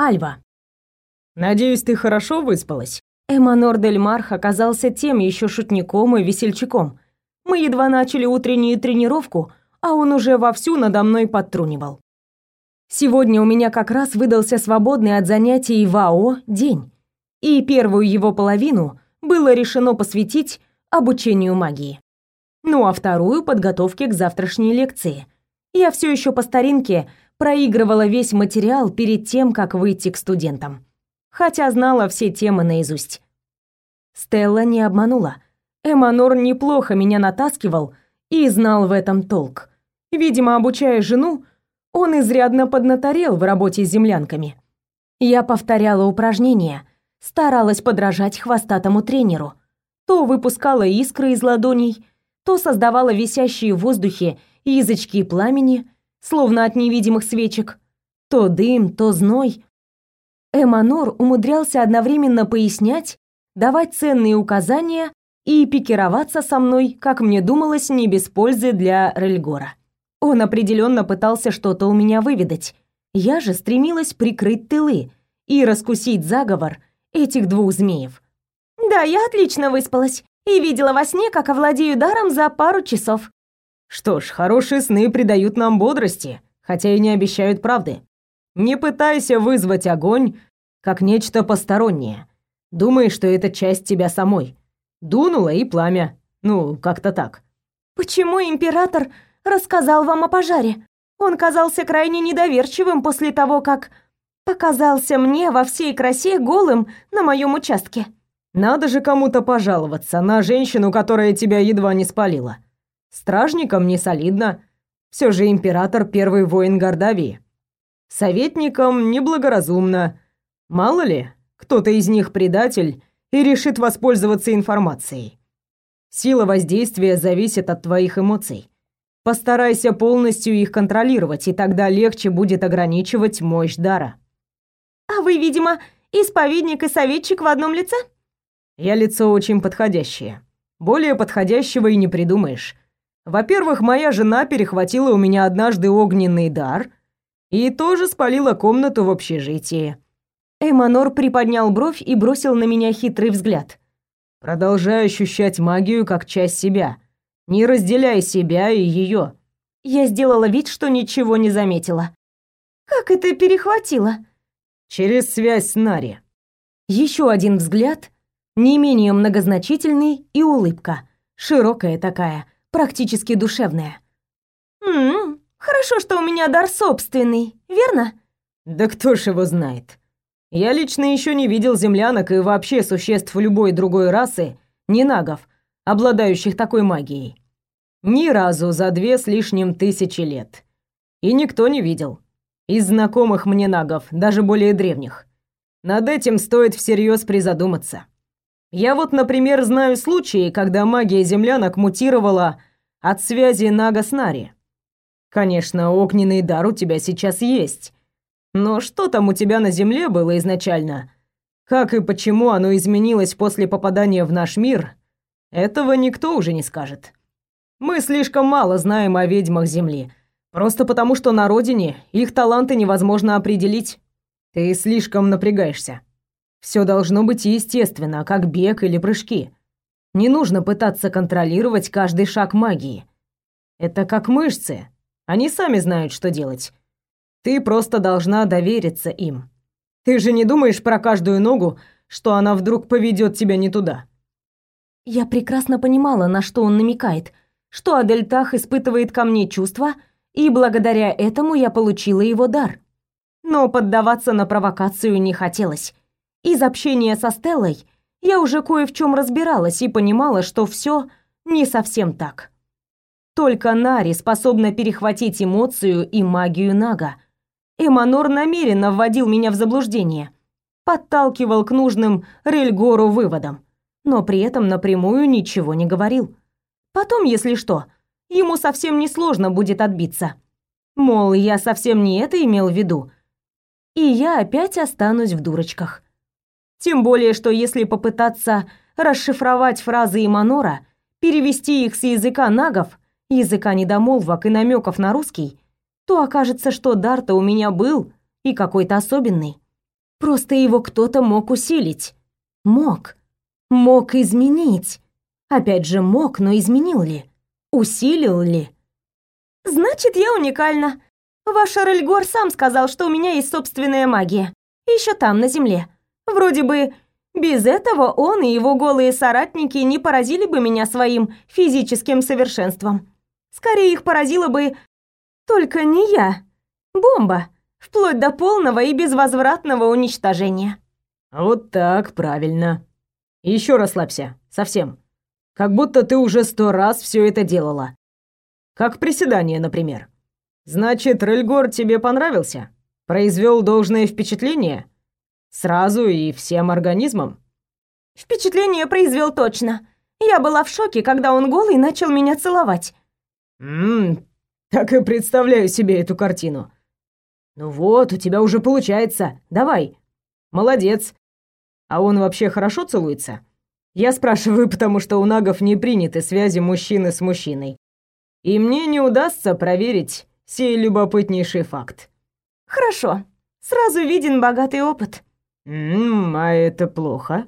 Альва. «Надеюсь, ты хорошо выспалась?» Эманор Дель Марх оказался тем еще шутником и весельчаком. Мы едва начали утреннюю тренировку, а он уже вовсю надо мной подтрунивал. Сегодня у меня как раз выдался свободный от занятий в АО день, и первую его половину было решено посвятить обучению магии. Ну а вторую — подготовке к завтрашней лекции. Я все еще по старинке проигрывала весь материал перед тем, как выйти к студентам. Хотя знала все темы наизусть. Стелла не обманула. Эманор неплохо меня натаскивал и знал в этом толк. Видимо, обучая жену, он изрядно поднаторел в работе с землянками. Я повторяла упражнения, старалась подражать хвостатому тренеру. То выпускала искры из ладоней, то создавала висящие в воздухе язычки пламени, словно от невидимых свечек. То дым, то зной. Эманор умудрялся одновременно пояснять, давать ценные указания и пикироваться со мной, как мне думалось, не без пользы для Рельгора. Он определенно пытался что-то у меня выведать. Я же стремилась прикрыть тылы и раскусить заговор этих двух змеев. Да, я отлично выспалась и видела во сне, как овладею даром за пару часов. Что ж, хорошие сны придают нам бодрости, хотя и не обещают правды. Не пытайся вызвать огонь как нечто постороннее. Думай, что это часть тебя самой. Дунуло и пламя. Ну, как-то так. Почему император рассказал вам о пожаре. Он казался крайне недоверчивым после того, как показался мне во всей красе голым на моем участке. Надо же кому-то пожаловаться на женщину, которая тебя едва не спалила. Стражникам не солидно. Все же император первый воин Гордавии. Советникам неблагоразумно. Мало ли, кто-то из них предатель и решит воспользоваться информацией. Сила воздействия зависит от твоих эмоций. Постарайся полностью их контролировать, и тогда легче будет ограничивать мощь дара. А вы, видимо, исповедник и советчик в одном лице? Я лицо очень подходящее. Более подходящего и не придумаешь. Во-первых, моя жена перехватила у меня однажды огненный дар и тоже спалила комнату в общежитии. Эманор приподнял бровь и бросил на меня хитрый взгляд. Продолжаю ощущать магию как часть себя — не разделяй себя и ее. Я сделала вид, что ничего не заметила. Как это перехватило? Через связь с Нари. Еще один взгляд, не менее многозначительный, и улыбка. Широкая такая, практически душевная. «М-м, хорошо, что у меня дар собственный, верно?» «Да кто ж его знает. Я лично еще не видел землянок и вообще существ любой другой расы, не нагов, обладающих такой магией. Ни разу за две с лишним тысячи лет. И никто не видел. Из знакомых мне нагов, даже более древних. Над этим стоит всерьез призадуматься. Я вот, например, знаю случаи, когда магия землянок мутировала от связи нага с Нари. Конечно, огненный дар у тебя сейчас есть. Но что там у тебя на земле было изначально? Как и почему оно изменилось после попадания в наш мир, этого никто уже не скажет. Мы слишком мало знаем о ведьмах Земли. Просто потому, что на родине их таланты невозможно определить. Ты слишком напрягаешься. Все должно быть естественно, как бег или прыжки. Не нужно пытаться контролировать каждый шаг магии. Это как мышцы. Они сами знают, что делать. Ты просто должна довериться им. Ты же не думаешь про каждую ногу, что она вдруг поведет тебя не туда. Я прекрасно понимала, на что он намекает, что Адельтах испытывает ко мне чувства, и благодаря этому я получила его дар. Но поддаваться на провокацию не хотелось. Из общения со Стеллой я уже кое в чем разбиралась и понимала, что все не совсем так. Только Нари способна перехватить эмоцию и магию Нага. Эманор намеренно вводил меня в заблуждение, подталкивал к нужным Рельгору выводам но при этом напрямую ничего не говорил. Потом, если что, ему совсем не сложно будет отбиться. Мол, я совсем не это имел в виду. И я опять останусь в дурочках. Тем более, что если попытаться расшифровать фразы Иманора, перевести их с языка нагов, языка недомолвок и намеков на русский, то окажется, что дар-то у меня был и какой-то особенный. Просто его кто-то мог усилить. Мог. Мог изменить. Опять же, мог, но изменил ли? Усилил ли? Значит, я уникальна. Ваш Рельгор сам сказал, что у меня есть собственная магия. Еще там, на земле. Вроде бы без этого он и его голые соратники не поразили бы меня своим физическим совершенством. Скорее их поразила бы только не я. Бомба, вплоть до полного и безвозвратного уничтожения. Вот так, правильно. Еще расслабься, совсем. Как будто ты уже сто раз все это делала. Как приседание, например. Значит, Рельгор тебе понравился? Произвел должное впечатление? Сразу и всем организмом? Впечатление произвел точно. Я была в шоке, когда он голый начал меня целовать. Ммм, так и представляю себе эту картину. Ну вот, у тебя уже получается. Давай. Молодец. А он вообще хорошо целуется? Я спрашиваю, потому что у нагов не приняты связи мужчины с мужчиной. И мне не удастся проверить сей любопытнейший факт. Хорошо. Сразу виден богатый опыт. Ммм, а это плохо.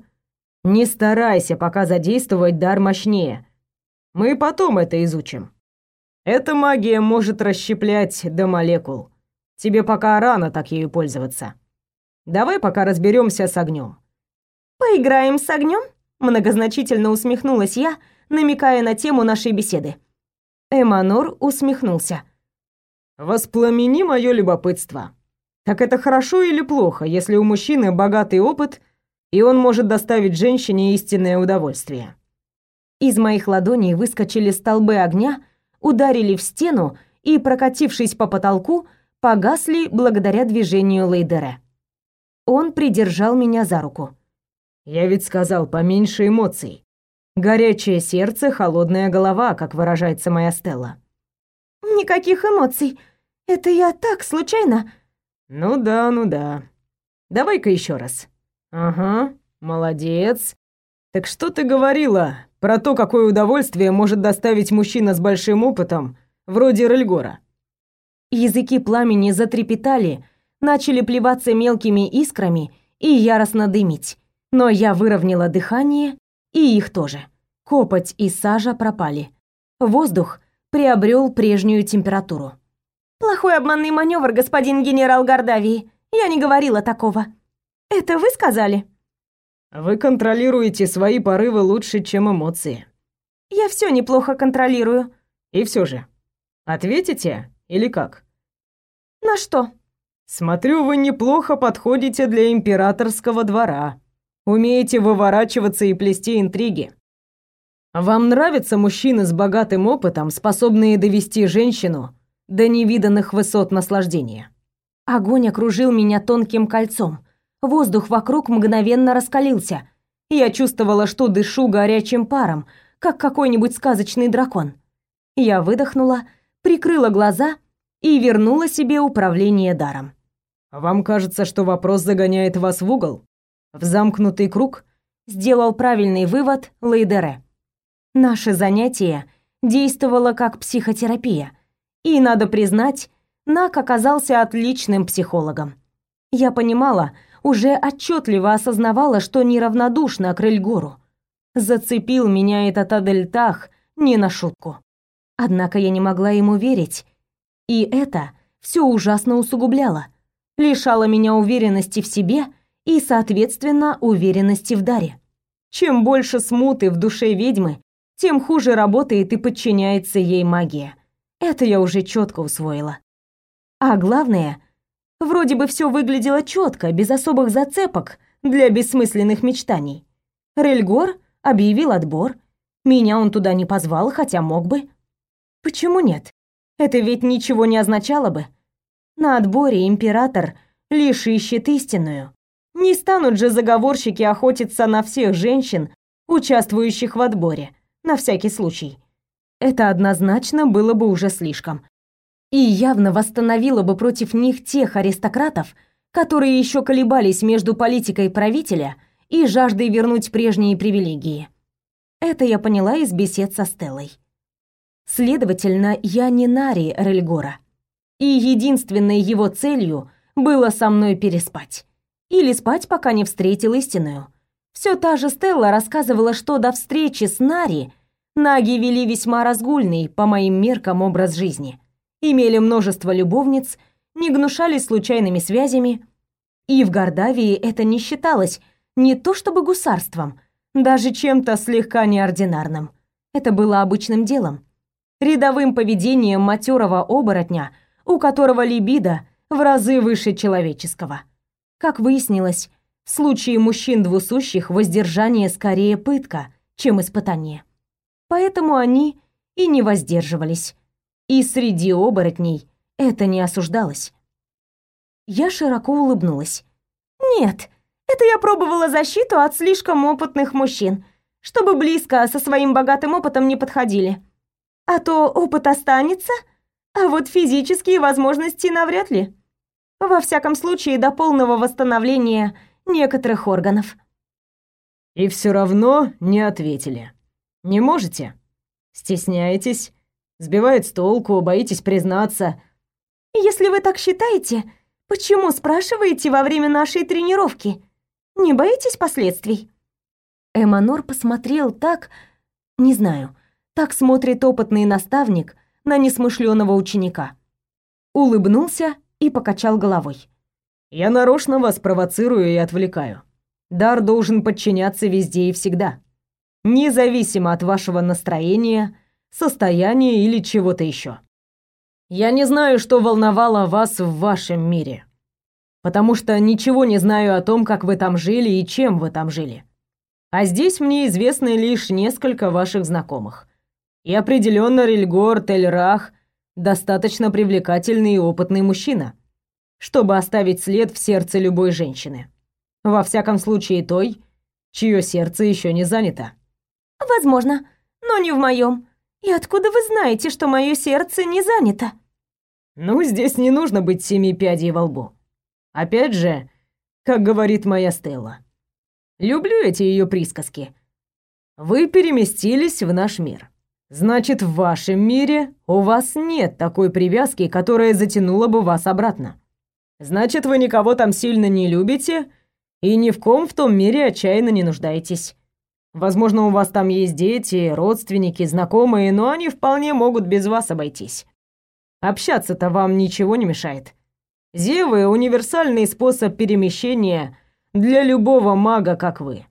Не старайся пока задействовать дар мощнее. Мы потом это изучим. Эта магия может расщеплять до молекул. Тебе пока рано так ею пользоваться. Давай пока разберемся с огнем. Поиграем с огнем? Многозначительно усмехнулась я, намекая на тему нашей беседы. Эманор усмехнулся. Воспламени мое любопытство. Так это хорошо или плохо, если у мужчины богатый опыт, и он может доставить женщине истинное удовольствие? Из моих ладоней выскочили столбы огня, ударили в стену и, прокатившись по потолку, погасли благодаря движению Лейдера. Он придержал меня за руку. «Я ведь сказал, поменьше эмоций. Горячее сердце, холодная голова, как выражается моя Стелла». «Никаких эмоций. Это я так, случайно. Ну да, ну да. Давай-ка еще раз. Ага, молодец. Так что ты говорила про то, какое удовольствие может доставить мужчина с большим опытом, вроде Рельгора? Языки пламени затрепетали, начали плеваться мелкими искрами и яростно дымить. Но я выровняла дыхание, и их тоже. Копоть и сажа пропали. Воздух приобрел прежнюю температуру. Плохой обманный маневр, господин генерал Гордавии. Я не говорила такого. Это вы сказали? Вы контролируете свои порывы лучше, чем эмоции. Я все неплохо контролирую. И все же. Ответите или как? На что? Смотрю, вы неплохо подходите для императорского двора. Умеете выворачиваться и плести интриги. Вам нравятся мужчины с богатым опытом, способные довести женщину до невиданных высот наслаждения. Огонь окружил меня тонким кольцом. Воздух вокруг мгновенно раскалился. Я чувствовала, что дышу горячим паром, как какой-нибудь сказочный дракон. Я выдохнула, прикрыла глаза и вернула себе управление даром. «Вам кажется, что вопрос загоняет вас в угол? В замкнутый круг?» Сделал правильный вывод Лейдере. Наше занятие действовало как психотерапия – и, надо признать, Нак оказался отличным психологом. Я понимала, уже отчетливо осознавала, что неравнодушна к Рельгору. Зацепил меня этот Адельтах не на шутку. Однако я не могла ему верить. И это все ужасно усугубляло. Лишало меня уверенности в себе и, соответственно, уверенности в даре. Чем больше смуты в душе ведьмы, тем хуже работает и подчиняется ей магия. Это я уже четко усвоила. А главное, вроде бы все выглядело четко, без особых зацепок для бессмысленных мечтаний. Рельгор объявил отбор. Меня он туда не позвал, хотя мог бы. Почему нет? Это ведь ничего не означало бы. На отборе император лишь ищет истинную. Не станут же заговорщики охотиться на всех женщин, участвующих в отборе, на всякий случай это однозначно было бы уже слишком. И явно восстановило бы против них тех аристократов, которые еще колебались между политикой правителя и жаждой вернуть прежние привилегии. Это я поняла из бесед со Стеллой. Следовательно, я не Нари Рельгора. И единственной его целью было со мной переспать. Или спать, пока не встретил истинную. Все та же Стелла рассказывала, что до встречи с Нари наги вели весьма разгульный, по моим меркам, образ жизни. Имели множество любовниц, не гнушались случайными связями. И в Гордавии это не считалось не то чтобы гусарством, даже чем-то слегка неординарным. Это было обычным делом. Рядовым поведением матерого оборотня, у которого либидо в разы выше человеческого. Как выяснилось, в случае мужчин двусущих воздержание скорее пытка, чем испытание. Поэтому они и не воздерживались. И среди оборотней это не осуждалось. Я широко улыбнулась. «Нет, это я пробовала защиту от слишком опытных мужчин, чтобы близко со своим богатым опытом не подходили. А то опыт останется, а вот физические возможности навряд ли. Во всяком случае, до полного восстановления некоторых органов. И все равно не ответили. Не можете? Стесняетесь? Сбивает с толку, боитесь признаться? Если вы так считаете, почему спрашиваете во время нашей тренировки? Не боитесь последствий? Эманор посмотрел так, не знаю, так смотрит опытный наставник на несмышленого ученика. Улыбнулся и покачал головой. Я нарочно вас провоцирую и отвлекаю. Дар должен подчиняться везде и всегда, независимо от вашего настроения, состояния или чего-то еще. Я не знаю, что волновало вас в вашем мире, потому что ничего не знаю о том, как вы там жили и чем вы там жили. А здесь мне известны лишь несколько ваших знакомых. И определенно Рильгор Тельрах достаточно привлекательный и опытный мужчина, чтобы оставить след в сердце любой женщины. Во всяком случае той, чье сердце еще не занято. Возможно, но не в моем. И откуда вы знаете, что мое сердце не занято? Ну, здесь не нужно быть семи пядей во лбу. Опять же, как говорит моя Стелла. Люблю эти ее присказки. Вы переместились в наш мир. Значит, в вашем мире у вас нет такой привязки, которая затянула бы вас обратно. Значит, вы никого там сильно не любите и ни в ком в том мире отчаянно не нуждаетесь. Возможно, у вас там есть дети, родственники, знакомые, но они вполне могут без вас обойтись. Общаться-то вам ничего не мешает. Зевы — универсальный способ перемещения для любого мага, как вы.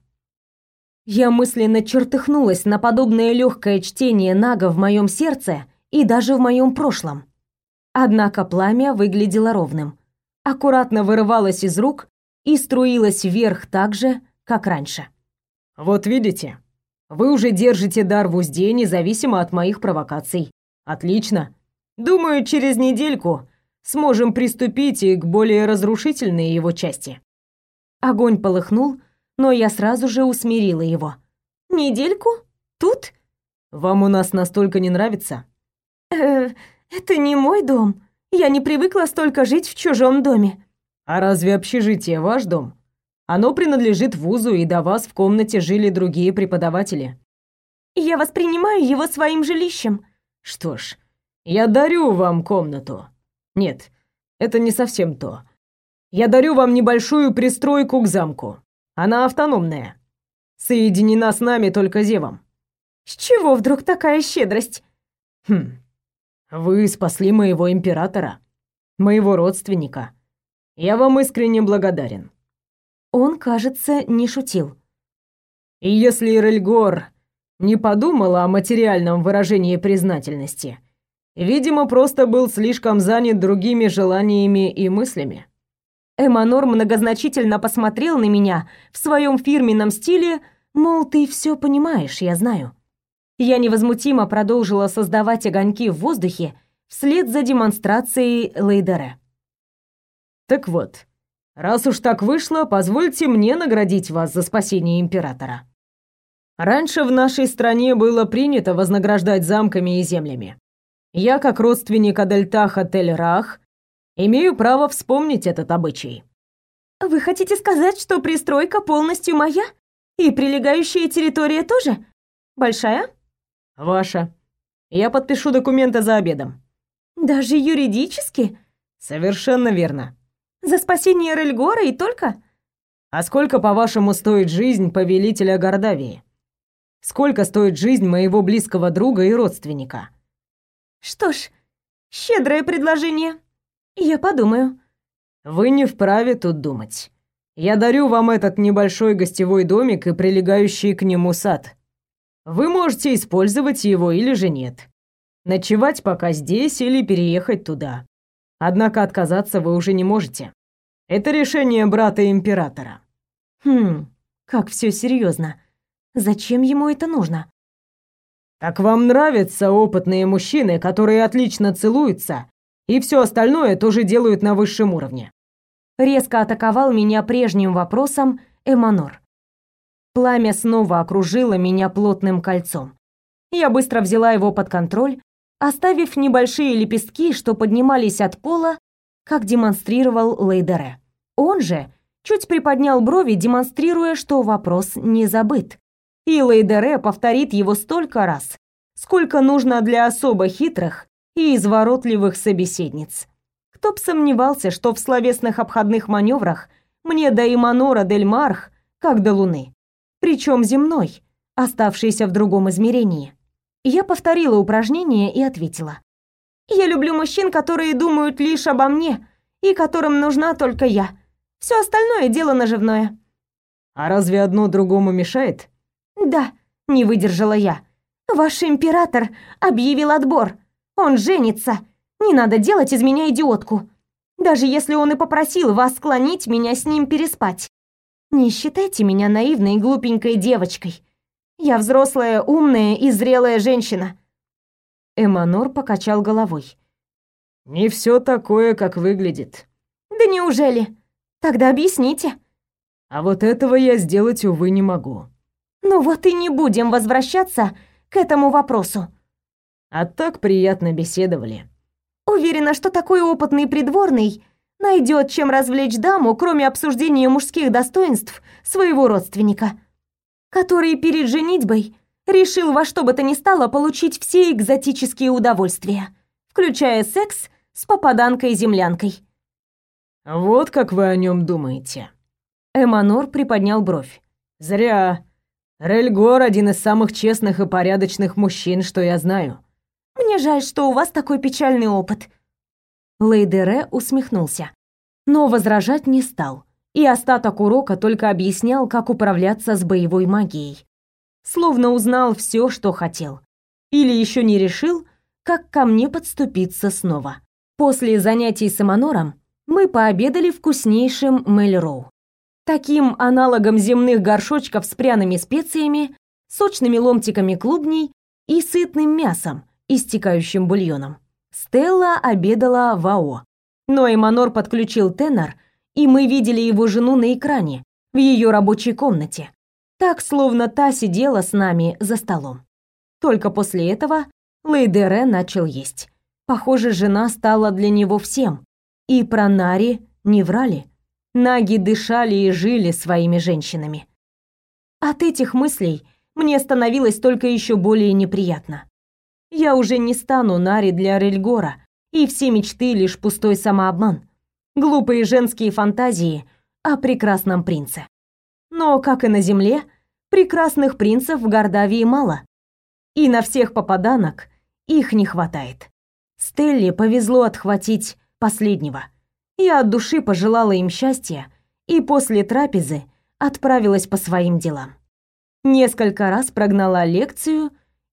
Я мысленно чертыхнулась на подобное легкое чтение Нага в моем сердце и даже в моем прошлом. Однако пламя выглядело ровным, аккуратно вырывалось из рук и струилось вверх так же, как раньше. «Вот видите, вы уже держите дар в узде, независимо от моих провокаций. Отлично. Думаю, через недельку сможем приступить и к более разрушительной его части». Огонь полыхнул, но я сразу же усмирила его. «Недельку? Тут?» «Вам у нас настолько не нравится?» «Э, это не мой дом. Я не привыкла столько жить в чужом доме». «А разве общежитие ваш дом? Оно принадлежит вузу, и до вас в комнате жили другие преподаватели». «Я воспринимаю его своим жилищем». «Что ж, я дарю вам комнату. Нет, это не совсем то. Я дарю вам небольшую пристройку к замку. Она автономная. Соединена с нами только зевом. С чего вдруг такая щедрость? Хм. Вы спасли моего императора, моего родственника. Я вам искренне благодарен. Он, кажется, не шутил. И если Ирельгор не подумала о материальном выражении признательности, видимо, просто был слишком занят другими желаниями и мыслями. Эманор многозначительно посмотрел на меня в своем фирменном стиле, мол, ты все понимаешь, я знаю. Я невозмутимо продолжила создавать огоньки в воздухе вслед за демонстрацией Лейдере. Так вот, раз уж так вышло, позвольте мне наградить вас за спасение императора. Раньше в нашей стране было принято вознаграждать замками и землями. Я, как родственник Адельтаха Тель-Рах, Имею право вспомнить этот обычай. Вы хотите сказать, что пристройка полностью моя? И прилегающая территория тоже? Большая? Ваша. Я подпишу документы за обедом. Даже юридически? Совершенно верно. За спасение Рельгора и только? А сколько, по-вашему, стоит жизнь повелителя Гордавии? Сколько стоит жизнь моего близкого друга и родственника? Что ж, щедрое предложение. Я подумаю. Вы не вправе тут думать. Я дарю вам этот небольшой гостевой домик и прилегающий к нему сад. Вы можете использовать его или же нет. Ночевать пока здесь или переехать туда. Однако отказаться вы уже не можете. Это решение брата императора. Хм, как все серьезно. Зачем ему это нужно? Так вам нравятся опытные мужчины, которые отлично целуются, и все остальное тоже делают на высшем уровне. Резко атаковал меня прежним вопросом Эманор. Пламя снова окружило меня плотным кольцом. Я быстро взяла его под контроль, оставив небольшие лепестки, что поднимались от пола, как демонстрировал Лейдере. Он же чуть приподнял брови, демонстрируя, что вопрос не забыт. И Лейдере повторит его столько раз, сколько нужно для особо хитрых и изворотливых собеседниц. Кто б сомневался, что в словесных обходных маневрах мне до Иманора Дель Марх, как до Луны. Причем земной, оставшейся в другом измерении. Я повторила упражнение и ответила. «Я люблю мужчин, которые думают лишь обо мне и которым нужна только я. Все остальное дело наживное. А разве одно другому мешает? Да, не выдержала я. Ваш император объявил отбор. Он женится. Не надо делать из меня идиотку. Даже если он и попросил вас склонить меня с ним переспать. Не считайте меня наивной и глупенькой девочкой. Я взрослая, умная и зрелая женщина. Эманор покачал головой. Не все такое, как выглядит. Да неужели? Тогда объясните. А вот этого я сделать, увы, не могу. Ну вот и не будем возвращаться к этому вопросу. А так приятно беседовали. Уверена, что такой опытный придворный найдет, чем развлечь даму, кроме обсуждения мужских достоинств своего родственника, который перед женитьбой решил во что бы то ни стало получить все экзотические удовольствия, включая секс с попаданкой-землянкой. Вот как вы о нем думаете. Эманор приподнял бровь. Зря. Рельгор один из самых честных и порядочных мужчин, что я знаю. Мне жаль, что у вас такой печальный опыт. Лейдере усмехнулся, но возражать не стал. И остаток урока только объяснял, как управляться с боевой магией. Словно узнал все, что хотел. Или еще не решил, как ко мне подступиться снова. После занятий с Эманором мы пообедали вкуснейшим мэльроу. Таким аналогом земных горшочков с пряными специями, сочными ломтиками клубней и сытным мясом, истекающим бульоном. Стелла обедала в АО. Но Эманор подключил тенор, и мы видели его жену на экране, в ее рабочей комнате. Так, словно та сидела с нами за столом. Только после этого Лейдере начал есть. Похоже, жена стала для него всем, и про Нари не врали. Наги дышали и жили своими женщинами. От этих мыслей мне становилось только еще более неприятно. Я уже не стану Нари для Рельгора, и все мечты лишь пустой самообман. Глупые женские фантазии о прекрасном принце. Но, как и на земле, прекрасных принцев в Гордавии мало. И на всех попаданок их не хватает. Стелле повезло отхватить последнего. Я от души пожелала им счастья и после трапезы отправилась по своим делам. Несколько раз прогнала лекцию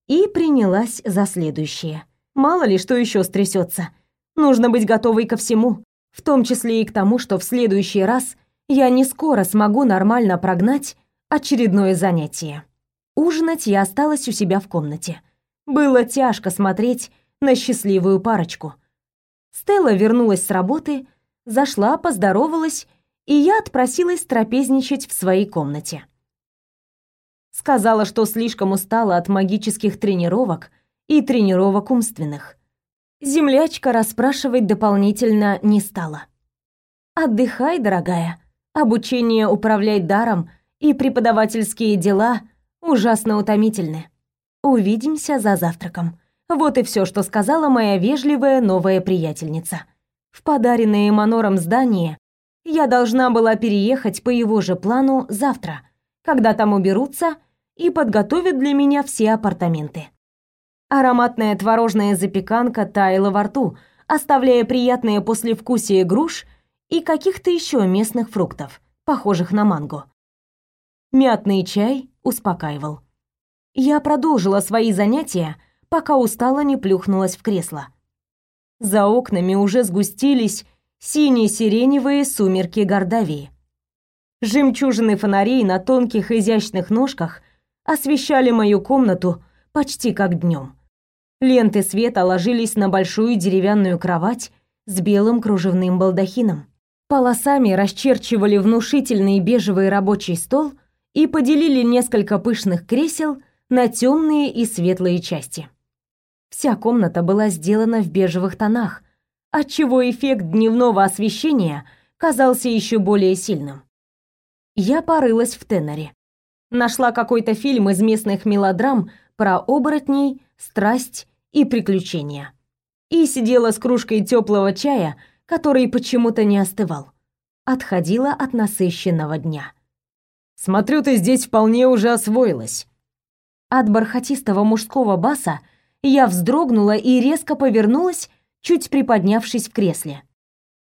и принялась за следующее. Мало ли что еще стрясется. Нужно быть готовой ко всему, в том числе и к тому, что в следующий раз я не скоро смогу нормально прогнать очередное занятие. Ужинать я осталась у себя в комнате. Было тяжко смотреть на счастливую парочку — Стелла вернулась с работы, зашла, поздоровалась, и я отпросилась трапезничать в своей комнате. Сказала, что слишком устала от магических тренировок и тренировок умственных. Землячка расспрашивать дополнительно не стала. «Отдыхай, дорогая. Обучение управлять даром и преподавательские дела ужасно утомительны. Увидимся за завтраком». Вот и все, что сказала моя вежливая новая приятельница. В подаренное Манором здание Я должна была переехать по его же плану завтра, когда там уберутся и подготовят для меня все апартаменты. Ароматная творожная запеканка таяла во рту, оставляя приятное послевкусие груш и каких-то еще местных фруктов, похожих на манго. Мятный чай успокаивал. Я продолжила свои занятия, пока устало не плюхнулась в кресло. За окнами уже сгустились синие-сиреневые сумерки Гордавии. Жемчужины фонарей на тонких изящных ножках освещали мою комнату почти как днем. Ленты света ложились на большую деревянную кровать с белым кружевным балдахином. Полосами расчерчивали внушительный бежевый рабочий стол и поделили несколько пышных кресел на темные и светлые части. Вся комната была сделана в бежевых тонах, отчего эффект дневного освещения казался еще более сильным. Я порылась в теноре. Нашла какой-то фильм из местных мелодрам про оборотней, страсть и приключения. И сидела с кружкой теплого чая, который почему-то не остывал. Отходила от насыщенного дня. «Смотрю, ты здесь вполне уже освоилась». От бархатистого мужского баса я вздрогнула и резко повернулась, чуть приподнявшись в кресле.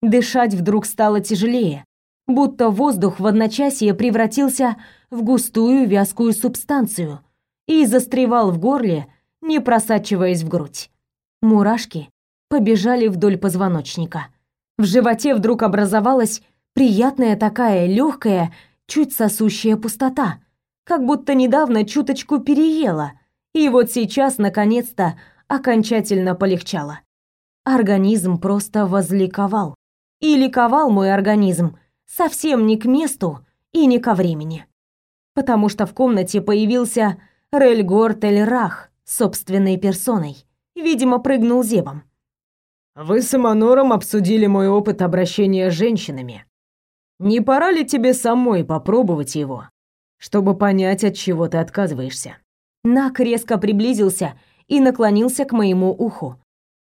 Дышать вдруг стало тяжелее, будто воздух в одночасье превратился в густую вязкую субстанцию и застревал в горле, не просачиваясь в грудь. Мурашки побежали вдоль позвоночника. В животе вдруг образовалась приятная такая легкая, чуть сосущая пустота, как будто недавно чуточку переела, и вот сейчас наконец-то окончательно полегчало. Организм просто возликовал. И ликовал мой организм совсем не к месту и не ко времени. Потому что в комнате появился Рельгор Тельрах собственной персоной. Видимо, прыгнул зебом. «Вы с Эманором обсудили мой опыт обращения с женщинами. Не пора ли тебе самой попробовать его, чтобы понять, от чего ты отказываешься?» Нак резко приблизился и наклонился к моему уху.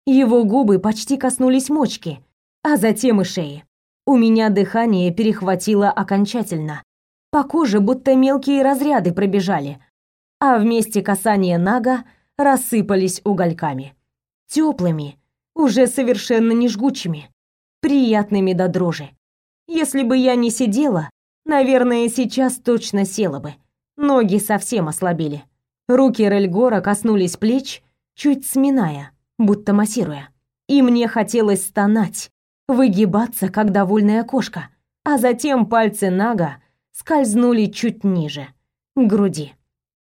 Его губы почти коснулись мочки, а затем и шеи. У меня дыхание перехватило окончательно. По коже будто мелкие разряды пробежали, а вместе касания Нага рассыпались угольками. Теплыми, уже совершенно не жгучими, приятными до дрожи. Если бы я не сидела, наверное, сейчас точно села бы. Ноги совсем ослабели. Руки Рельгора коснулись плеч, чуть сминая, будто массируя. И мне хотелось стонать, выгибаться, как довольная кошка, а затем пальцы Нага скользнули чуть ниже, к груди.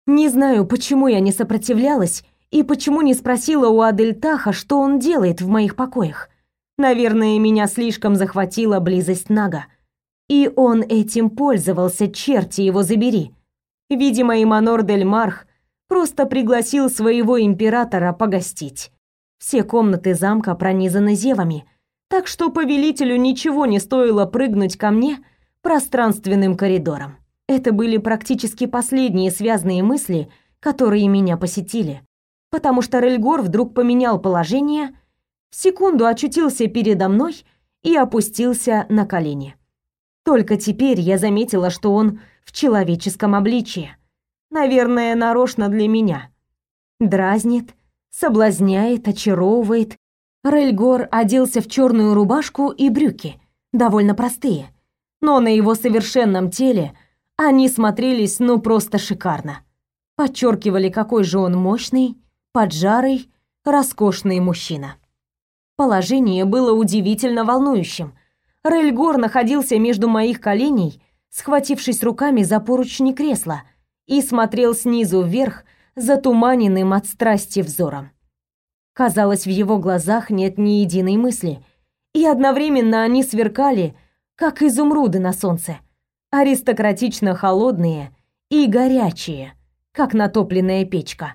Не знаю, почему я не сопротивлялась и почему не спросила у Адельтаха, что он делает в моих покоях. Наверное, меня слишком захватила близость Нага. И он этим пользовался, черти его забери. Видимо, Иманор Дель Марх просто пригласил своего императора погостить. Все комнаты замка пронизаны зевами, так что повелителю ничего не стоило прыгнуть ко мне пространственным коридором. Это были практически последние связные мысли, которые меня посетили, потому что Рельгор вдруг поменял положение, в секунду очутился передо мной и опустился на колени. Только теперь я заметила, что он в человеческом обличье. Наверное, нарочно для меня. Дразнит, соблазняет, очаровывает. Рельгор оделся в черную рубашку и брюки, довольно простые, но на его совершенном теле они смотрелись ну просто шикарно. Подчеркивали, какой же он мощный, поджарый, роскошный мужчина. Положение было удивительно волнующим. Рельгор находился между моих коленей, схватившись руками за поручни кресла, и смотрел снизу вверх затуманенным от страсти взором. Казалось, в его глазах нет ни единой мысли, и одновременно они сверкали, как изумруды на солнце аристократично холодные и горячие, как натопленная печка.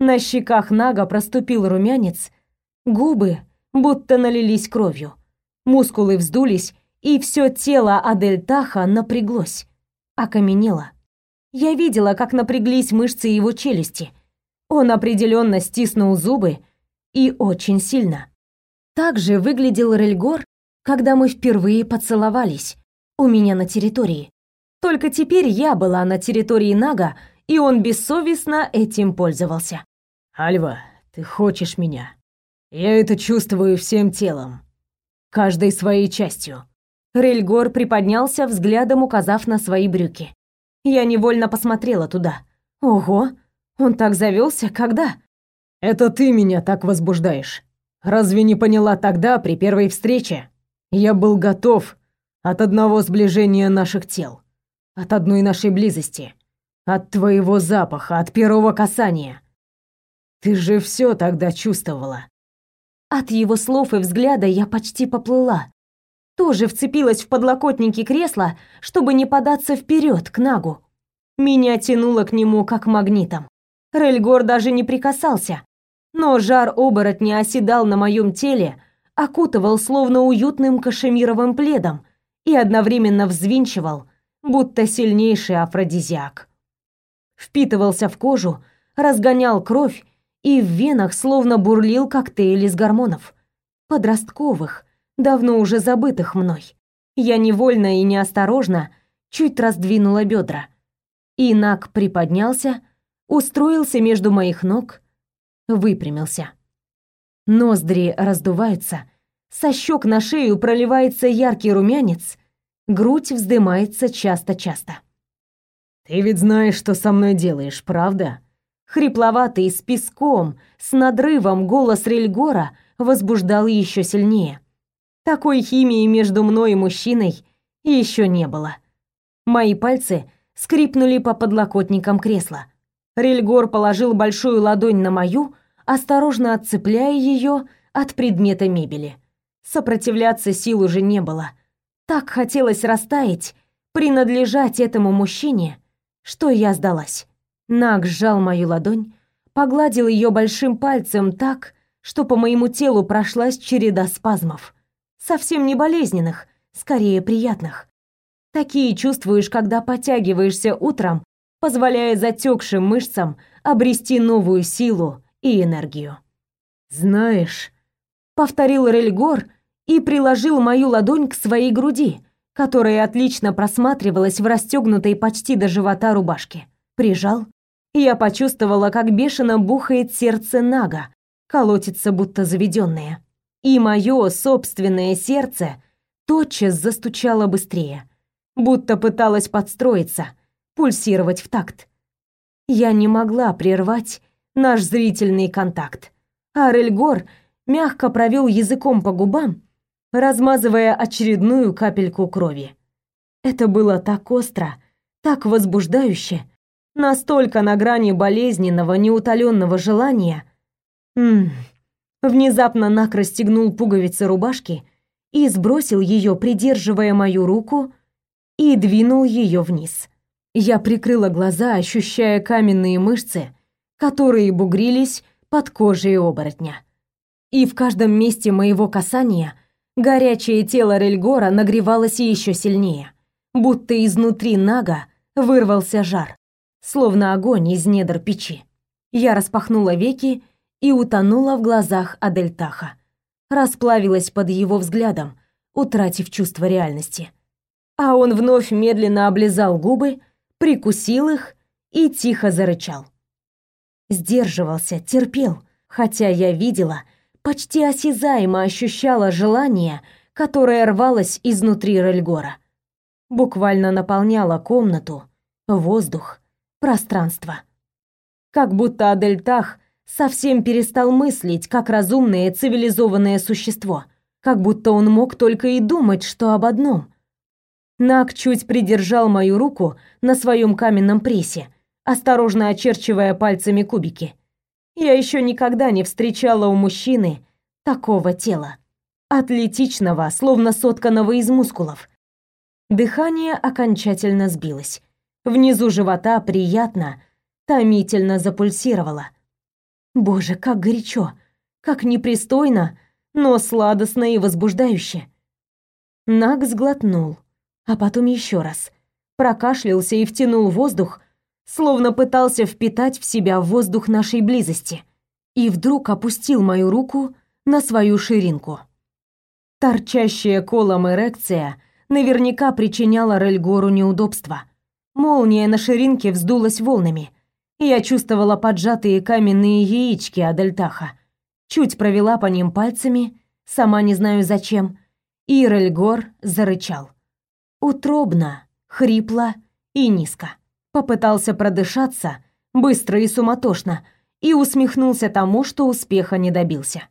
На щеках Нага проступил румянец, губы будто налились кровью. Мускулы вздулись, и все тело Адельтаха напряглось, окаменело. Я видела, как напряглись мышцы его челюсти. Он определенно стиснул зубы и очень сильно. Так же выглядел Рельгор, когда мы впервые поцеловались у меня на территории. Только теперь я была на территории Нага, и он бессовестно этим пользовался. «Альва, ты хочешь меня. Я это чувствую всем телом, каждой своей частью». Рельгор приподнялся, взглядом указав на свои брюки. Я невольно посмотрела туда. Ого, он так завелся, когда? Это ты меня так возбуждаешь. Разве не поняла тогда, при первой встрече? Я был готов от одного сближения наших тел, от одной нашей близости, от твоего запаха, от первого касания. Ты же все тогда чувствовала. От его слов и взгляда я почти поплыла. Тоже вцепилась в подлокотники кресла, чтобы не податься вперед к Нагу. Меня тянуло к нему как магнитом. Рельгор даже не прикасался, но жар оборотня оседал на моем теле, окутывал словно уютным кашемировым пледом и одновременно взвинчивал, будто сильнейший афродизиак. Впитывался в кожу, разгонял кровь и в венах словно бурлил коктейль из гормонов. Подростковых, давно уже забытых мной. Я невольно и неосторожно чуть раздвинула бедра. И Нак приподнялся, устроился между моих ног, выпрямился. Ноздри раздуваются, со щек на шею проливается яркий румянец, грудь вздымается часто-часто. «Ты ведь знаешь, что со мной делаешь, правда?» Хрипловатый, с песком, с надрывом голос Рельгора возбуждал еще сильнее. Такой химии между мной и мужчиной еще не было. Мои пальцы скрипнули по подлокотникам кресла. Рельгор положил большую ладонь на мою, осторожно отцепляя ее от предмета мебели. Сопротивляться сил уже не было. Так хотелось растаять, принадлежать этому мужчине, что я сдалась. Наг сжал мою ладонь, погладил ее большим пальцем так, что по моему телу прошлась череда спазмов. Совсем не болезненных, скорее приятных. Такие чувствуешь, когда подтягиваешься утром позволяя затекшим мышцам обрести новую силу и энергию. «Знаешь», — повторил Рельгор и приложил мою ладонь к своей груди, которая отлично просматривалась в расстегнутой почти до живота рубашке. Прижал. Я почувствовала, как бешено бухает сердце Нага, колотится будто заведенное. И мое собственное сердце тотчас застучало быстрее, будто пыталось подстроиться — пульсировать в такт. Я не могла прервать наш зрительный контакт. А Рельгор мягко провел языком по губам, размазывая очередную капельку крови. Это было так остро, так возбуждающе, настолько на грани болезненного, неутоленного желания. М Внезапно Нак расстегнул пуговицы рубашки и сбросил ее, придерживая мою руку, и двинул ее вниз. Я прикрыла глаза, ощущая каменные мышцы, которые бугрились под кожей оборотня. И в каждом месте моего касания горячее тело Рельгора нагревалось еще сильнее, будто изнутри Нага вырвался жар, словно огонь из недр печи. Я распахнула веки и утонула в глазах Адельтаха. Расплавилась под его взглядом, утратив чувство реальности. А он вновь медленно облизал губы, прикусил их и тихо зарычал. Сдерживался, терпел, хотя я видела, почти осязаемо ощущала желание, которое рвалось изнутри Рельгора. Буквально наполняло комнату, воздух, пространство. Как будто Адельтах совсем перестал мыслить как разумное цивилизованное существо, как будто он мог только и думать, что об одном Нак чуть придержал мою руку на своем каменном прессе, осторожно очерчивая пальцами кубики. Я еще никогда не встречала у мужчины такого тела. Атлетичного, словно сотканного из мускулов. Дыхание окончательно сбилось. Внизу живота приятно, томительно запульсировало. Боже, как горячо, как непристойно, но сладостно и возбуждающе. Наг сглотнул а потом еще раз. Прокашлялся и втянул воздух, словно пытался впитать в себя воздух нашей близости. И вдруг опустил мою руку на свою ширинку. Торчащая колом эрекция наверняка причиняла Рельгору неудобства. Молния на ширинке вздулась волнами. Я чувствовала поджатые каменные яички Адельтаха. Чуть провела по ним пальцами, сама не знаю зачем, и Рельгор зарычал. Утробно, хрипло и низко. Попытался продышаться, быстро и суматошно, и усмехнулся тому, что успеха не добился.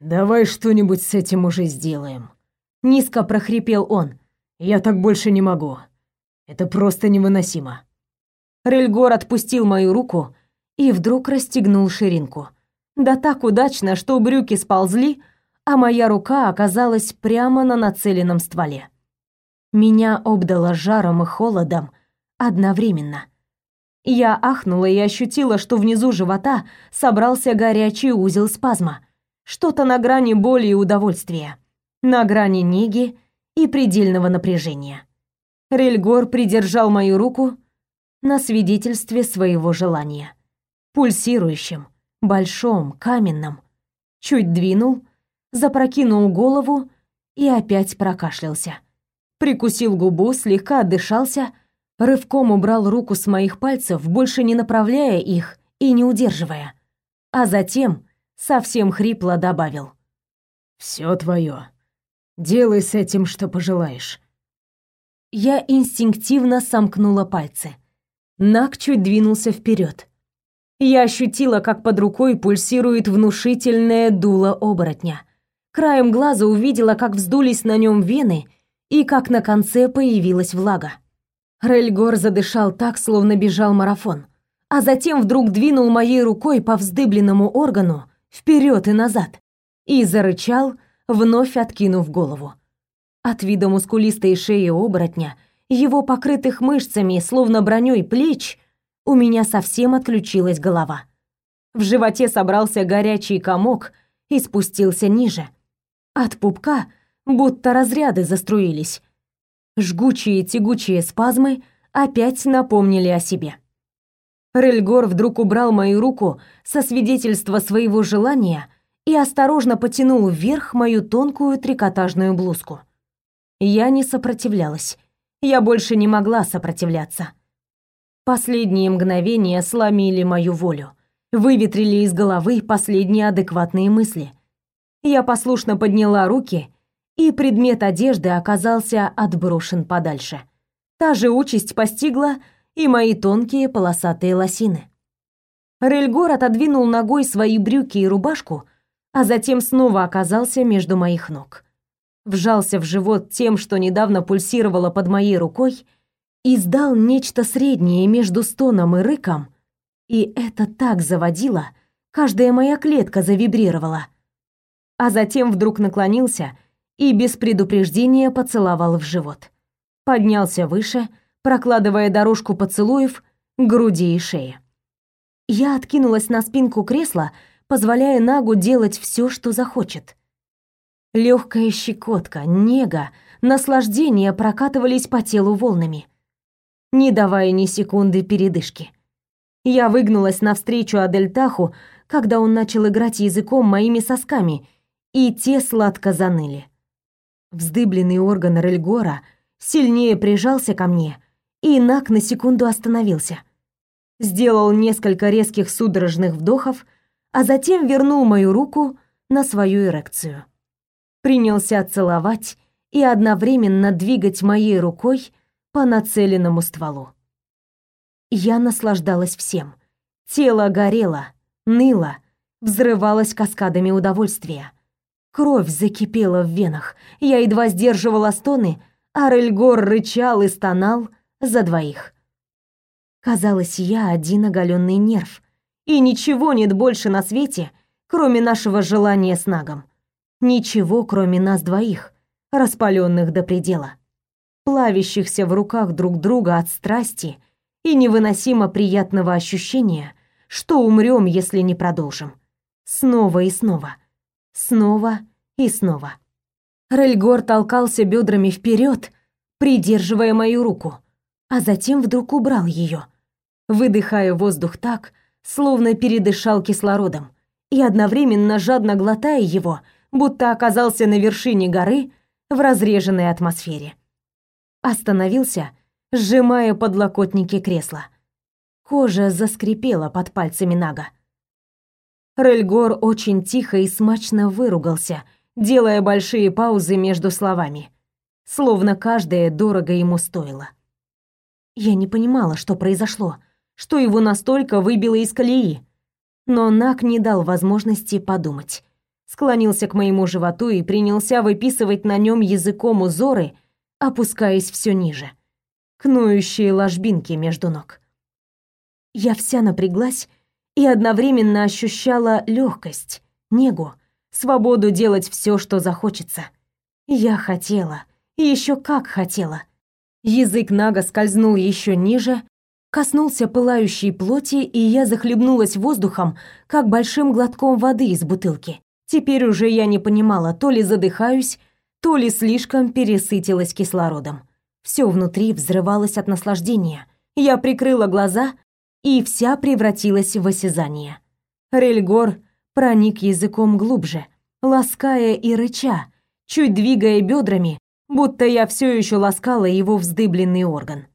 «Давай что-нибудь с этим уже сделаем», — низко прохрипел он. «Я так больше не могу. Это просто невыносимо». Рельгор отпустил мою руку и вдруг расстегнул ширинку. Да так удачно, что брюки сползли, а моя рука оказалась прямо на нацеленном стволе. Меня обдало жаром и холодом одновременно. Я ахнула и ощутила, что внизу живота собрался горячий узел спазма. Что-то на грани боли и удовольствия. На грани неги и предельного напряжения. Рельгор придержал мою руку на свидетельстве своего желания. Пульсирующим, большом, каменном. Чуть двинул, запрокинул голову и опять прокашлялся. Прикусил губу, слегка отдышался, рывком убрал руку с моих пальцев, больше не направляя их и не удерживая. А затем совсем хрипло добавил. «Всё твоё. Делай с этим, что пожелаешь». Я инстинктивно сомкнула пальцы. Нак чуть двинулся вперед. Я ощутила, как под рукой пульсирует внушительное дуло оборотня. Краем глаза увидела, как вздулись на нем вены и как на конце появилась влага. Рельгор задышал так, словно бежал марафон, а затем вдруг двинул моей рукой по вздыбленному органу вперед и назад и зарычал, вновь откинув голову. От вида мускулистой шеи оборотня, его покрытых мышцами, словно броней плеч, у меня совсем отключилась голова. В животе собрался горячий комок и спустился ниже. От пупка будто разряды заструились. Жгучие тягучие спазмы опять напомнили о себе. Рельгор вдруг убрал мою руку со свидетельства своего желания и осторожно потянул вверх мою тонкую трикотажную блузку. Я не сопротивлялась. Я больше не могла сопротивляться. Последние мгновения сломили мою волю, выветрили из головы последние адекватные мысли. Я послушно подняла руки и предмет одежды оказался отброшен подальше. Та же участь постигла и мои тонкие полосатые лосины. Рельгор отодвинул ногой свои брюки и рубашку, а затем снова оказался между моих ног. Вжался в живот тем, что недавно пульсировало под моей рукой, издал нечто среднее между стоном и рыком, и это так заводило, каждая моя клетка завибрировала. А затем вдруг наклонился и без предупреждения поцеловал в живот. Поднялся выше, прокладывая дорожку поцелуев к груди и шее. Я откинулась на спинку кресла, позволяя Нагу делать все, что захочет. Легкая щекотка, нега, наслаждение прокатывались по телу волнами, не давая ни секунды передышки. Я выгнулась навстречу Адельтаху, когда он начал играть языком моими сосками, и те сладко заныли. Вздыбленный орган Рельгора сильнее прижался ко мне, и Нак на секунду остановился. Сделал несколько резких судорожных вдохов, а затем вернул мою руку на свою эрекцию. Принялся целовать и одновременно двигать моей рукой по нацеленному стволу. Я наслаждалась всем. Тело горело, ныло, взрывалось каскадами удовольствия. Кровь закипела в венах. Я едва сдерживала стоны, а Рельгор рычал и стонал за двоих. Казалось, я один оголенный нерв, и ничего нет больше на свете, кроме нашего желания с Нагом. Ничего, кроме нас двоих, распаленных до предела, плавящихся в руках друг друга от страсти и невыносимо приятного ощущения, что умрем, если не продолжим. Снова и снова — снова и снова. Рельгор толкался бедрами вперед, придерживая мою руку, а затем вдруг убрал ее, выдыхая воздух так, словно передышал кислородом, и одновременно жадно глотая его, будто оказался на вершине горы в разреженной атмосфере. Остановился, сжимая подлокотники кресла. Кожа заскрипела под пальцами Нага. Рельгор очень тихо и смачно выругался, делая большие паузы между словами, словно каждое дорого ему стоило. Я не понимала, что произошло, что его настолько выбило из колеи, но Наг не дал возможности подумать. Склонился к моему животу и принялся выписывать на нем языком узоры, опускаясь все ниже, к ноющие ложбинки между ног. Я вся напряглась и одновременно ощущала легкость, негу, свободу делать все, что захочется. Я хотела, и еще как хотела. Язык Нага скользнул еще ниже, коснулся пылающей плоти, и я захлебнулась воздухом, как большим глотком воды из бутылки. Теперь уже я не понимала, то ли задыхаюсь, то ли слишком пересытилась кислородом. Все внутри взрывалось от наслаждения. Я прикрыла глаза и вся превратилась в осязание. Рельгор проник языком глубже, лаская и рыча, чуть двигая бедрами, будто я все еще ласкала его вздыбленный орган.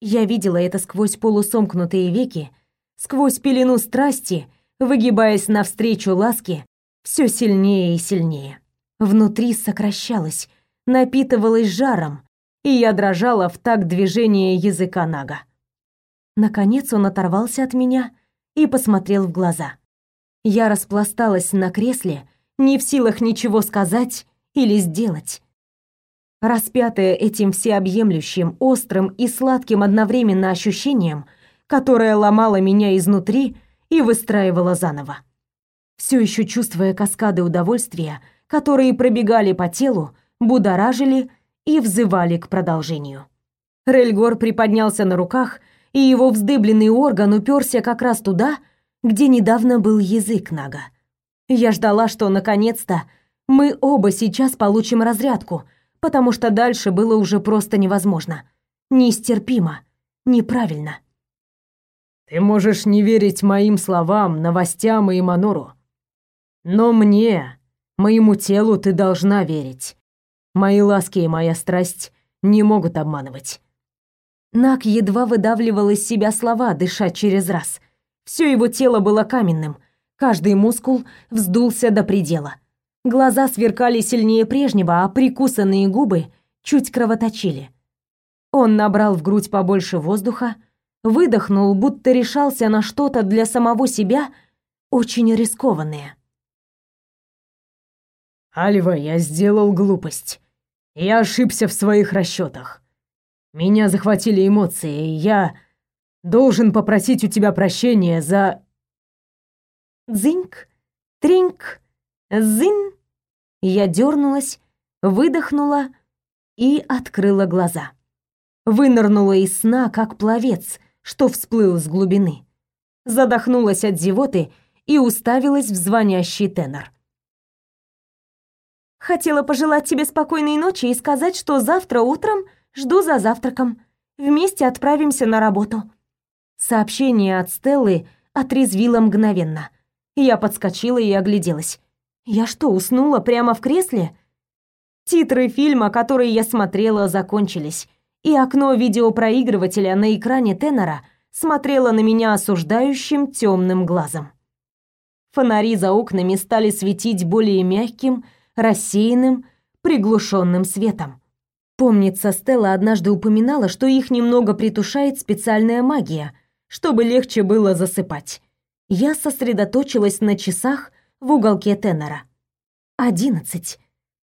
Я видела это сквозь полусомкнутые веки, сквозь пелену страсти, выгибаясь навстречу ласке все сильнее и сильнее. Внутри сокращалось, напитывалось жаром, и я дрожала в такт движения языка Нага. Наконец он оторвался от меня и посмотрел в глаза. Я распласталась на кресле, не в силах ничего сказать или сделать. Распятая этим всеобъемлющим, острым и сладким одновременно ощущением, которое ломало меня изнутри и выстраивало заново. Все еще чувствуя каскады удовольствия, которые пробегали по телу, будоражили и взывали к продолжению. Рельгор приподнялся на руках и его вздыбленный орган уперся как раз туда, где недавно был язык Нага. Я ждала, что наконец-то мы оба сейчас получим разрядку, потому что дальше было уже просто невозможно. Нестерпимо, неправильно. Ты можешь не верить моим словам, новостям и Манору. Но мне, моему телу ты должна верить. Мои ласки и моя страсть не могут обманывать. Нак едва выдавливал из себя слова, дыша через раз. Все его тело было каменным, каждый мускул вздулся до предела. Глаза сверкали сильнее прежнего, а прикусанные губы чуть кровоточили. Он набрал в грудь побольше воздуха, выдохнул, будто решался на что-то для самого себя очень рискованное. «Альва, я сделал глупость. Я ошибся в своих расчетах. Меня захватили эмоции, и я должен попросить у тебя прощения за... Дзиньк, тринк, зин. Я дернулась, выдохнула и открыла глаза. Вынырнула из сна, как пловец, что всплыл с глубины. Задохнулась от зевоты и уставилась в звонящий тенор. Хотела пожелать тебе спокойной ночи и сказать, что завтра утром Жду за завтраком. Вместе отправимся на работу». Сообщение от Стеллы отрезвило мгновенно. Я подскочила и огляделась. Я что, уснула прямо в кресле? Титры фильма, который я смотрела, закончились, и окно видеопроигрывателя на экране тенора смотрело на меня осуждающим темным глазом. Фонари за окнами стали светить более мягким, рассеянным, приглушенным светом. Помнится, Стелла однажды упоминала, что их немного притушает специальная магия, чтобы легче было засыпать. Я сосредоточилась на часах в уголке тенора. Одиннадцать.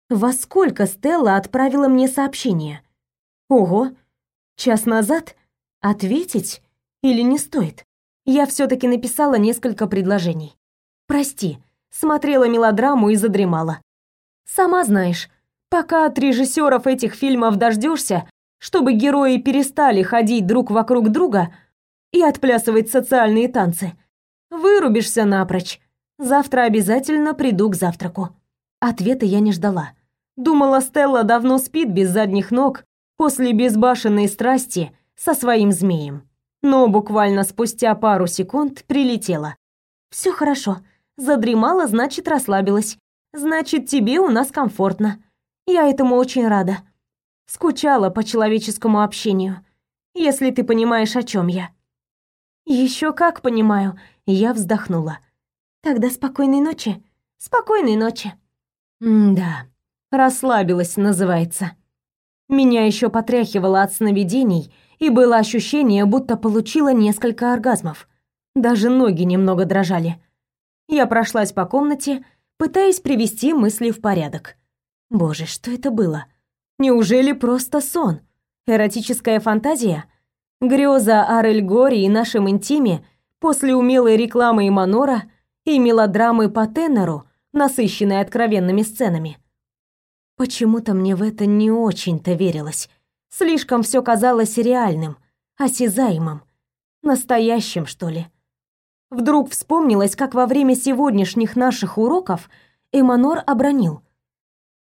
Во сколько Стелла отправила мне сообщение? Ого, час назад? Ответить или не стоит? Я все таки написала несколько предложений. Прости, смотрела мелодраму и задремала. Сама знаешь, Пока от режиссеров этих фильмов дождешься, чтобы герои перестали ходить друг вокруг друга и отплясывать социальные танцы, вырубишься напрочь. Завтра обязательно приду к завтраку. Ответа я не ждала. Думала, Стелла давно спит без задних ног после безбашенной страсти со своим змеем. Но буквально спустя пару секунд прилетела. Все хорошо. Задремала, значит, расслабилась. Значит, тебе у нас комфортно. Я этому очень рада. Скучала по человеческому общению, если ты понимаешь, о чем я. Еще как понимаю, я вздохнула. Тогда спокойной ночи. Спокойной ночи. М-да. Расслабилась, называется. Меня еще потряхивало от сновидений, и было ощущение, будто получила несколько оргазмов. Даже ноги немного дрожали. Я прошлась по комнате, пытаясь привести мысли в порядок. Боже, что это было? Неужели просто сон? Эротическая фантазия? Греза о Рельгоре и нашем интиме после умелой рекламы Иманора и мелодрамы по тенору, насыщенной откровенными сценами. Почему-то мне в это не очень-то верилось. Слишком все казалось реальным, осязаемым, настоящим, что ли. Вдруг вспомнилось, как во время сегодняшних наших уроков Эманор обронил.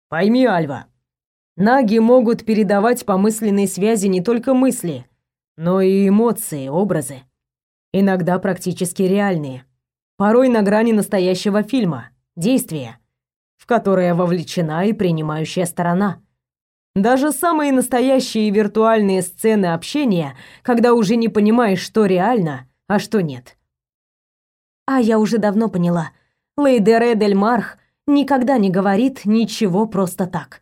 «Пойми, Альва, наги могут передавать по мысленной связи не только мысли, но и эмоции, образы. Иногда практически реальные. Порой на грани настоящего фильма, действия в которое вовлечена и принимающая сторона. Даже самые настоящие виртуальные сцены общения, когда уже не понимаешь, что реально, а что нет. А я уже давно поняла. Лейдере Дель никогда не говорит ничего просто так.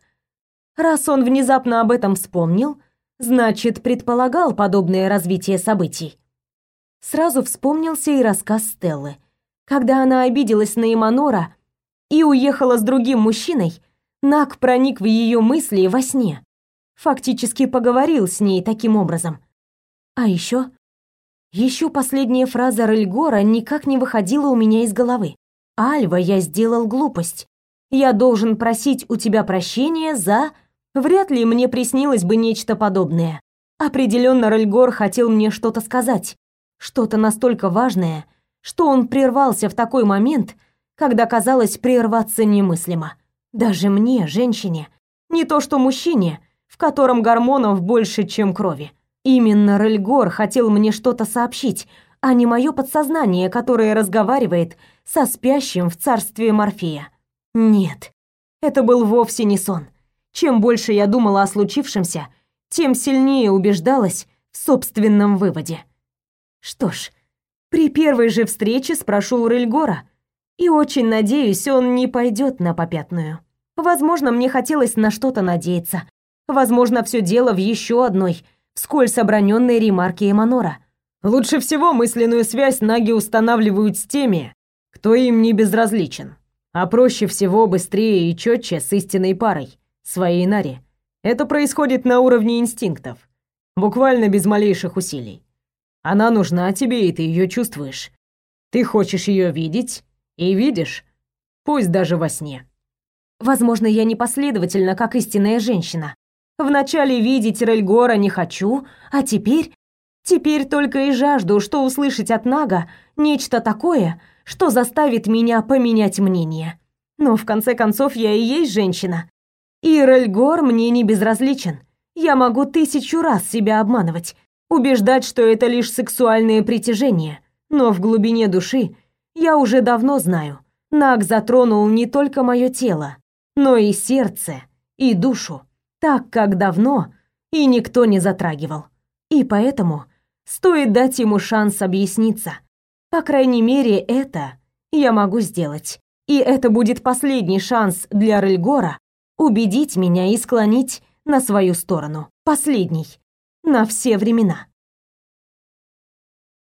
Раз он внезапно об этом вспомнил, значит, предполагал подобное развитие событий. Сразу вспомнился и рассказ Стеллы. Когда она обиделась на Иманора и уехала с другим мужчиной, Нак проник в ее мысли во сне. Фактически поговорил с ней таким образом. А еще, еще последняя фраза Рельгора никак не выходила у меня из головы. «Альва, я сделал глупость. Я должен просить у тебя прощения за...» Вряд ли мне приснилось бы нечто подобное. Определенно Рельгор хотел мне что-то сказать. Что-то настолько важное, что он прервался в такой момент, когда казалось прерваться немыслимо. Даже мне, женщине, не то что мужчине, в котором гормонов больше, чем крови. Именно Рельгор хотел мне что-то сообщить, а не мое подсознание, которое разговаривает со спящим в царстве Морфея. Нет, это был вовсе не сон. Чем больше я думала о случившемся, тем сильнее убеждалась в собственном выводе. Что ж, при первой же встрече спрошу у Рельгора — и очень надеюсь, он не пойдет на попятную. Возможно, мне хотелось на что-то надеяться. Возможно, все дело в еще одной, вскользь оброненной ремарке Эманора. Лучше всего мысленную связь наги устанавливают с теми, кто им не безразличен. А проще всего быстрее и четче с истинной парой, своей Нари. Это происходит на уровне инстинктов, буквально без малейших усилий. Она нужна тебе, и ты ее чувствуешь. Ты хочешь ее видеть, и видишь, пусть даже во сне. Возможно, я непоследовательна, как истинная женщина. Вначале видеть Рельгора не хочу, а теперь... Теперь только и жажду, что услышать от Нага нечто такое, что заставит меня поменять мнение. Но в конце концов я и есть женщина. И Рельгор мне не безразличен. Я могу тысячу раз себя обманывать, убеждать, что это лишь сексуальное притяжение, но в глубине души я уже давно знаю, Наг затронул не только мое тело, но и сердце, и душу, так как давно и никто не затрагивал. И поэтому стоит дать ему шанс объясниться. По крайней мере, это я могу сделать. И это будет последний шанс для Рельгора убедить меня и склонить на свою сторону. Последний. На все времена.